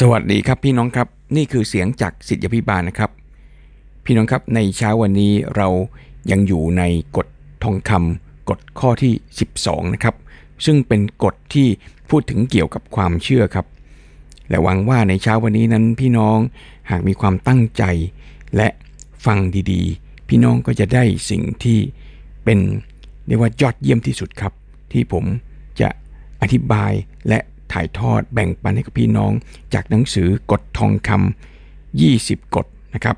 สวัสดีครับพี่น้องครับนี่คือเสียงจากสิทธิพิบาลนะครับ พี่น้องครับในเช้าวันนี้เรายังอยู่ในกฎทองคำกฎข้อที่ 12 นะครับ ซึ่งเป็นกฎที่พูดถึงเกี่ยวกับความเชื่อครับ และหวังว่าในเช้าวันนี้นั้นพี่น้องหากมีความตั้งใจ และฟังดีๆ พี่น้องก็จะได้สิ่งที่เป็นเรียกว่ายอดเยี่ยมที่สุดครับ ที่ผมจะอธิบายและ ถ่ายทอดแบ่งปันให้กับพี่น้อง จากหนังสือกฎทองคำ20 กฎนะครับ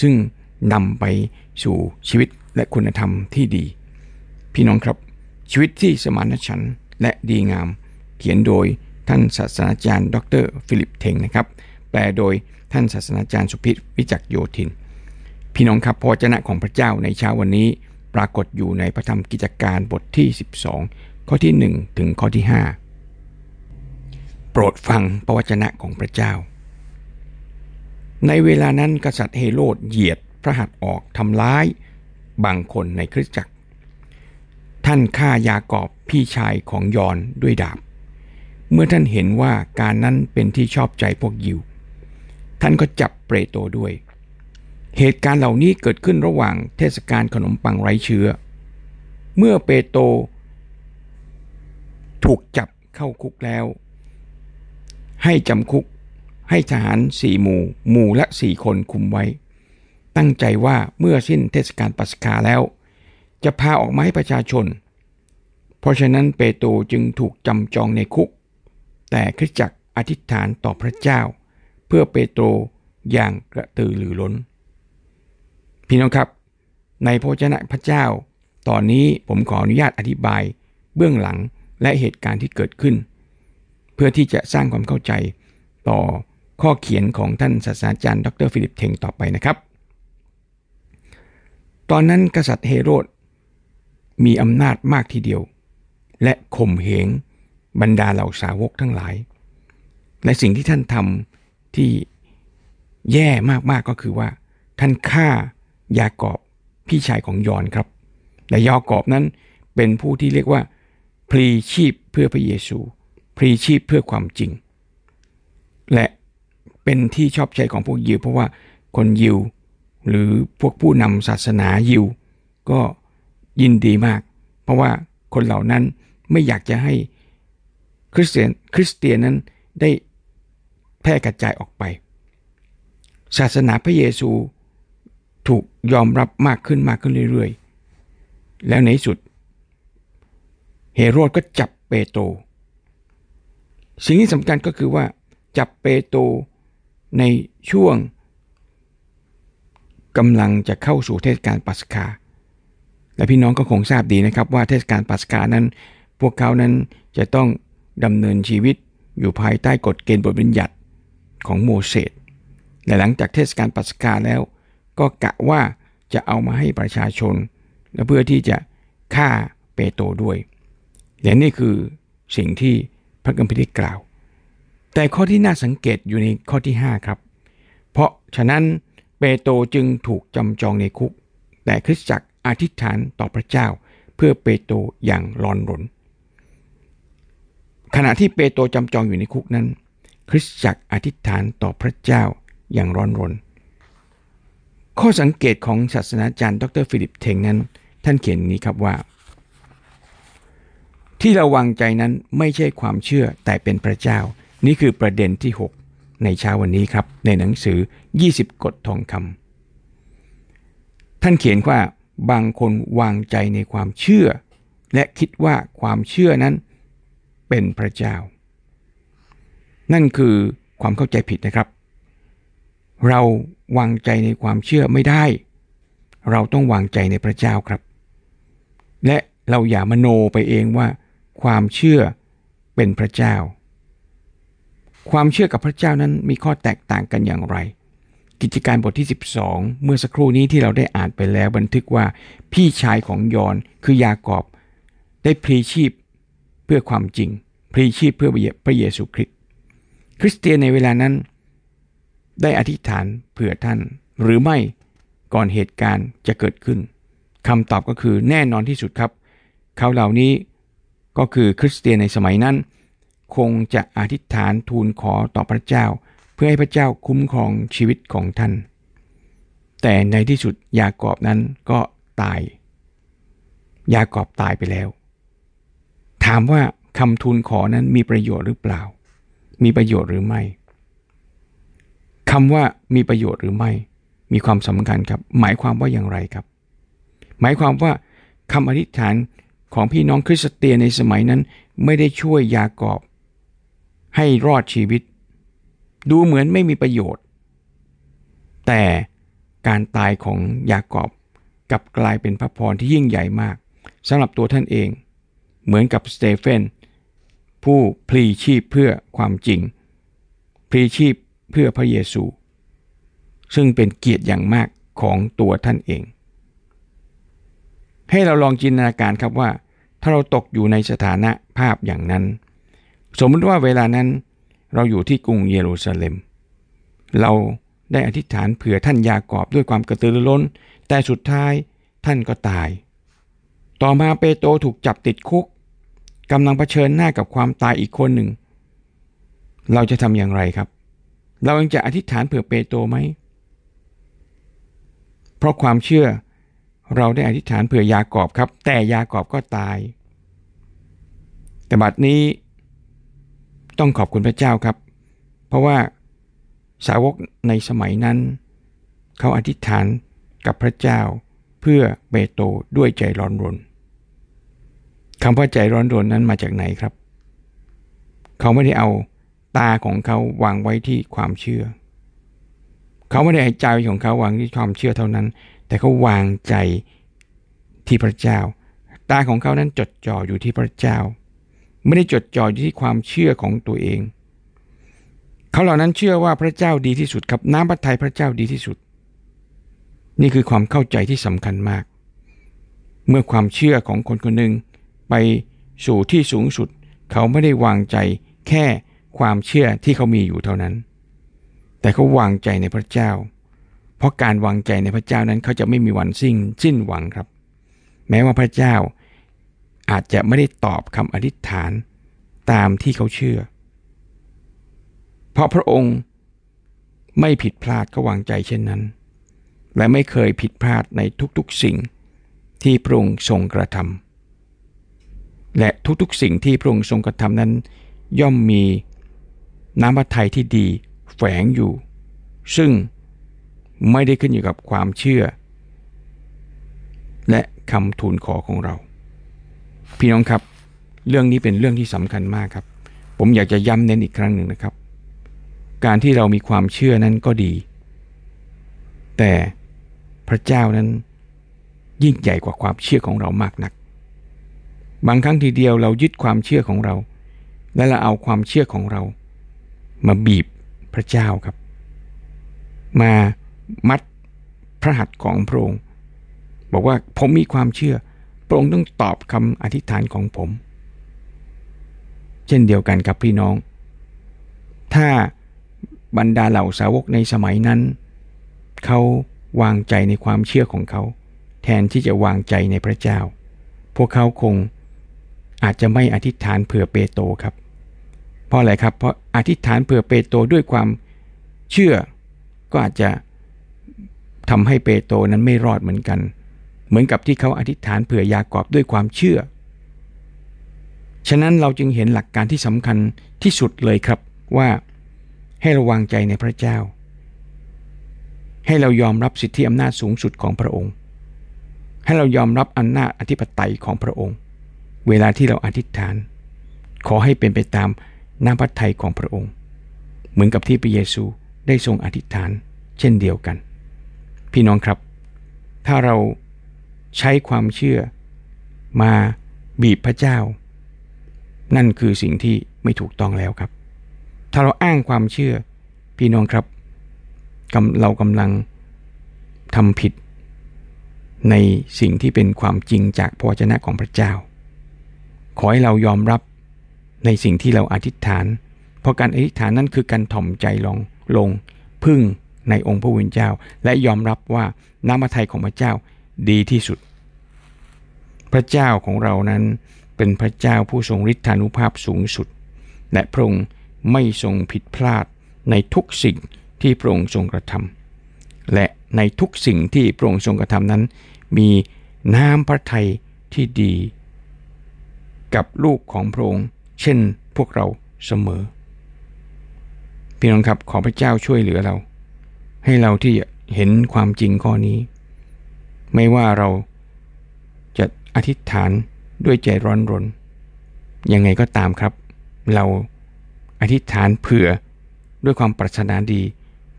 ซึ่งนำไปสู่ชีวิตและคุณธรรมที่ดี พี่น้องครับ ชีวิตที่สมานฉันท์และดีงาม เขียนโดยท่านศาสตราจารย์ ดรฟิลิปเทงนะครับ แปลโดยท่านศาสตราจารย์สุพิษวิจักโยธิน พี่น้องครับพระวจนะของพระเจ้าในเช้าวันนี้ ปรากฏอยู่ในพระธรรมกิจการบทที่ 12 ข้อที่ 1 ถึงข้อที่ 5 ปรดฟังพระวจนะของพระเจ้า ในเวลานั้นกษัตริย์เฮโรดเหยียดพระหัตถ์ออกทำร้ายบางคนในคริสตจักร ท่านฆ่ายากอบพี่ชายของยอนด้วยดาบ เมื่อท่านเห็นว่าการนั้นเป็นที่ชอบใจพวกยิว ท่านก็จับเปรโตด้วย เหตุการณ์เหล่านี้เกิดขึ้นระหว่างเทศกาลขนมปังไร้เชื้อ เมื่อเปโตรถูกจับเข้าคุกแล้ว ให้จำคุก ให้ทหารสี่หมู่ หมู่ละสี่คนคุมไว้ ตั้งใจว่าเมื่อสิ้นเทศกาลปัสกาแล้ว จะพาออกมาให้ประชาชน เพราะฉะนั้นเปโตรจึงถูกจำจองในคุก แต่คริสจักรอธิษฐานต่อพระเจ้า เพื่อเปโตรอย่างกระตือรือร้น พี่น้องครับ ในพระวจนะพระเจ้า ตอนนี้ผมขออนุญาตอธิบาย เบื้องหลังและเหตุการณ์ที่เกิดขึ้น เพื่อที่จะสร้างความเข้าใจต่อข้อเขียนของท่านศาสนาจารย์ ดร.ฟิลิปเทงต่อไปนะครับ ตอนนั้นกษัตริย์เฮโรดมีอำนาจมากทีเดียว และข่มเหงบรรดาเหล่าสาวกทั้งหลาย และสิ่งที่ท่านทำที่แย่มากๆก็คือว่า ท่านฆ่ายากอบพี่ชายของยอนครับ และยากอบนั้นเป็นผู้ที่เรียกว่าพลีชีพเพื่อพระเยซู พลีชีพเพื่อความจริง และเป็นที่ชอบใจของพวกยิว เพราะว่าคนยิว หรือพวกผู้นำศาสนายิว ก็ยินดีมาก เพราะว่าคนเหล่านั้นไม่อยากจะให้คริสเตียนคริสเตียนนั้นได้แพร่กระจายออกไป ศาสนาพระเยซูถูกยอมรับมากขึ้นมากขึ้นเรื่อยๆ แล้วในสุด เฮโรดก็จับเปโตร สิ่งที่สำคัญก็คือว่าจับเปโตรในช่วงกำลังจะเข้าสู่เทศกาลปัสกา และพี่น้องก็คงทราบดีนะครับว่าเทศกาลปัสกานั้น พวกเขานั้นจะต้องดำเนินชีวิตอยู่ภายใต้กฎเกณฑ์บทบัญญัติของโมเสสและหลังจากเทศกาลปัสกาแล้ว ก็กะว่าจะเอามาให้ประชาชน และเพื่อที่จะฆ่าเปโตรด้วย และนี่คือสิ่งที่ พระคัมภีได้กล่าว แต่ข้อที่น่าสังเกตอยู่ในข้อที่ 5 ครับ เพราะฉะนั้นเปโตรจึงถูกจำจองในคุก แต่คริสตจักรอธิษฐานต่อพระเจ้า เพื่อเปโตรอย่างร้อนรน ขณะที่เปโตรจำจองอยู่ในคุกนั้น คริสตจักรอธิษฐานต่อพระเจ้าอย่างร้อนรน ข้อสังเกตของศาสนาจารย์ ดร.ฟิลิปเทงนั้น ท่านเขียนนี้ครับว่า ที่เราวางใจนั้นไม่ใช่ความเชื่อแต่เป็นพระเจ้า นี่คือประเด็นที่ 6 ในเช้าวันนี้ครับ ในหนังสือ 20 กฎทองคำท่านเขียนว่าบางคนวางใจในความเชื่อ และคิดว่าความเชื่อนั้นเป็นพระเจ้า นั่นคือความเข้าใจผิดนะครับ เราวางใจในความเชื่อไม่ได้ เราต้องวางใจในพระเจ้าครับ และเราอย่ามโนไปเองว่า ความเชื่อเป็นพระเจ้า ความเชื่อกับพระเจ้านั้นมีข้อแตกต่างกันอย่างไร กิจการบทที่ 12 เมื่อสักครู่นี้ที่เราได้อ่านไปแล้วบันทึกว่าพี่ชายของยอนคือยากอบ ได้พลีชีพเพื่อความจริง พลีชีพเพื่อพระเยซูคริสต์คริสเตียนในเวลานั้น ได้อธิษฐานเผื่อท่าน หรือไม่ก่อนเหตุการณ์จะเกิดขึ้นคำตอบก็คือแน่นอนที่สุดครับ เขาเหล่านี้ ก็คือคริสเตียนในสมัยนั้น คงจะอธิษฐานทูลขอต่อพระเจ้า เพื่อให้พระเจ้าคุ้มครองชีวิตของท่าน แต่ในที่สุดยากอบนั้นก็ตาย ยากอบตายไปแล้ว ถามว่าคำทูลขอนั้นมีประโยชน์หรือเปล่า มีประโยชน์หรือไม่คำว่ามีประโยชน์หรือไม่ มีความสำคัญครับ หมายความว่าอย่างไรครับ หมายความว่าคำอธิษฐาน ของพี่น้องคริสเตียนในสมัยนั้นไม่ได้ช่วยยากอบ ให้รอดชีวิต ดูเหมือนไม่มีประโยชน์ แต่การตายของยากอบกลับกลายเป็นพระพรที่ยิ่งใหญ่มากสำหรับตัวท่านเอง เหมือนกับสเตเฟนผู้พลีชีพเพื่อความจริง พลีชีพเพื่อพระเยซู ซึ่งเป็นเกียรติอย่างมากของตัวท่านเอง ให้เราลองจินตนาการครับว่า ถ้าเราตกอยู่ในสถานะภาพอย่างนั้น สมมติว่าเวลานั้นเราอยู่ที่กรุงเยรูซาเล็ม เราได้อธิษฐานเผื่อท่านยากอบด้วยความกระตือรือร้น แต่สุดท้ายท่านก็ตาย ต่อมาเปโตรถูกจับติดคุกกำลังเผชิญหน้ากับความตายอีกคนหนึ่ง เราจะทำอย่างไรครับ เรายังจะอธิษฐานเผื่อเปโตรไหม เพราะความเชื่อ เราได้อธิษฐานเผื่อยากอบครับ แต่ยากอบก็ตาย แต่บัดนี้ต้องขอบคุณพระเจ้าครับ เพราะว่าสาวกในสมัยนั้น เขาอธิษฐานกับพระเจ้าเพื่อเปโตรด้วยใจร้อนรนคำว่าใจร้อนรนนั้นมาจากไหนครับ เขาไม่ได้เอาตาของเขาวางไว้ที่ความเชื่อ เขาไม่ได้ใจของเขาวางที่ความเชื่อเท่านั้น แต่เขาวางใจที่พระเจ้า ตาของเขานั้นจดจ่ออยู่ที่พระเจ้า ไม่ได้จดจ่ออยู่ที่ความเชื่อของตัวเอง เขาเหล่านั้นเชื่อว่าพระเจ้าดีที่สุดครับน้ำพระทัยพระเจ้าดีที่สุด นี่คือความเข้าใจที่สำคัญมาก เมื่อความเชื่อของคนคนหนึ่งไปสู่ที่สูงสุด เขาไม่ได้วางใจแค่ความเชื่อที่เขามีอยู่เท่านั้น แต่เขาวางใจในพระเจ้า เพราะการวางใจในพระเจ้านั้นเขาจะไม่มีวันสิ้นสิ้นหวังครับ แม้ว่าพระเจ้าอาจจะไม่ได้ตอบคำอธิษฐานตามที่เขาเชื่อ เพราะพระองค์ไม่ผิดพลาดก็วางใจเช่นนั้น และไม่เคยผิดพลาดในทุกๆสิ่งที่พระองค์ทรงกระทำและทุกๆสิ่งที่พระองค์ทรงกระทำนั้น ย่อมมีน้ำพระทัยที่ดีแฝงอยู่ ซึ่ง ไม่ได้ขึ้นอยู่กับความเชื่อ และคำทูลขอของเรา พี่น้องครับ เรื่องนี้เป็นเรื่องที่สำคัญมากครับ ผมอยากจะย้ำเน้นอีกครั้งหนึ่งนะครับ การที่เรามีความเชื่อนั้นก็ดี แต่พระเจ้านั้นยิ่งใหญ่กว่าความเชื่อของเรามากนัก บางครั้งทีเดียวเรายึดความเชื่อของเรา และเราเอาความเชื่อของเรา มาบีบพระเจ้าครับ มา มัดพระหัตถ์ของพระองค์บอกว่าผมมีความเชื่อ พระองค์ต้องตอบคำอธิษฐานของผม เช่นเดียวกันครับพี่น้อง ถ้าบรรดาเหล่าสาวกในสมัยนั้น เขาวางใจในความเชื่อของเขา แทนที่จะวางใจในพระเจ้า พวกเขาคงอาจจะไม่อธิษฐานเผื่อเปโตรครับ เพราะอะไรครับ เพราะอธิษฐานเผื่อเปโตรด้วยความเชื่อก็อาจจะ ทำให้เปโตรนั้นไม่รอดเหมือนกัน เหมือนกับที่เขาอธิษฐานเผื่อยากอบด้วยความเชื่อ ฉะนั้นเราจึงเห็นหลักการที่สำคัญที่สุดเลยครับว่าให้ระวังใจในพระเจ้า ให้เรายอมรับสิทธิอำนาจสูงสุดของพระองค์ ให้เรายอมรับอำนาจอธิปไตยของพระองค์ เวลาที่เราอธิษฐาน ขอให้เป็นไปตามน้ำพระทัยของพระองค์ เหมือนกับที่พระเยซูได้ทรงอธิษฐาน เช่นเดียวกัน พี่น้องครับ ถ้าเราใช้ความเชื่อมาบีบพระเจ้า นั่นคือสิ่งที่ไม่ถูกต้องแล้วครับ ถ้าเราอ้างความเชื่อ พี่น้องครับเรากำลังทำผิด ในสิ่งที่เป็นความจริงจากพระเจ้าของพระเจ้า ขอให้เรายอมรับในสิ่งที่เราอธิษฐาน เพราะการอธิษฐานนั้นคือการถ่อมใจลงลงพึ่ง ในองค์พระวิญเจ้าและยอมรับว่าน้ำพระทัยของพระเจ้าดีที่สุด พระเจ้าของเรานั้นเป็นพระเจ้าผู้ทรงฤทธานุภาพสูงสุด และพระองค์ไม่ทรงผิดพลาดในทุกสิ่งที่พระองค์ทรงกระทำและในทุกสิ่งที่พระองค์ทรงกระทำนั้น มีน้ำพระทัยที่ดี กับลูกของพระองค์ เช่นพวกเราเสมอ พี่น้องครับขอพระเจ้าช่วยเหลือเรา ให้เราที่เห็นความจริงข้อนี้ ไม่ว่าเราจะอธิษฐานด้วยใจร้อนรน ยังไงก็ตามครับ เราอธิษฐานเผื่อด้วยความปรารถนาดี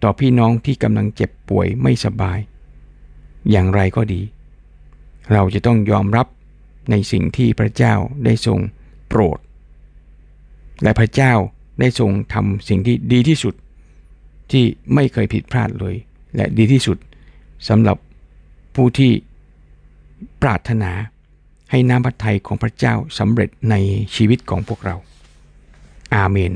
ต่อพี่น้องที่กำลังเจ็บป่วยไม่สบาย อย่างไรก็ดี เราจะต้องยอมรับในสิ่งที่พระเจ้าได้ทรงโปรด และพระเจ้าได้ทรงทำสิ่งที่ดีที่สุด ที่ไม่เคยผิดพลาดเลย และดีที่สุดสำหรับผู้ที่ปรารถนาให้น้ำพระทัยของพระเจ้าสำเร็จในชีวิตของพวกเรา อาเมน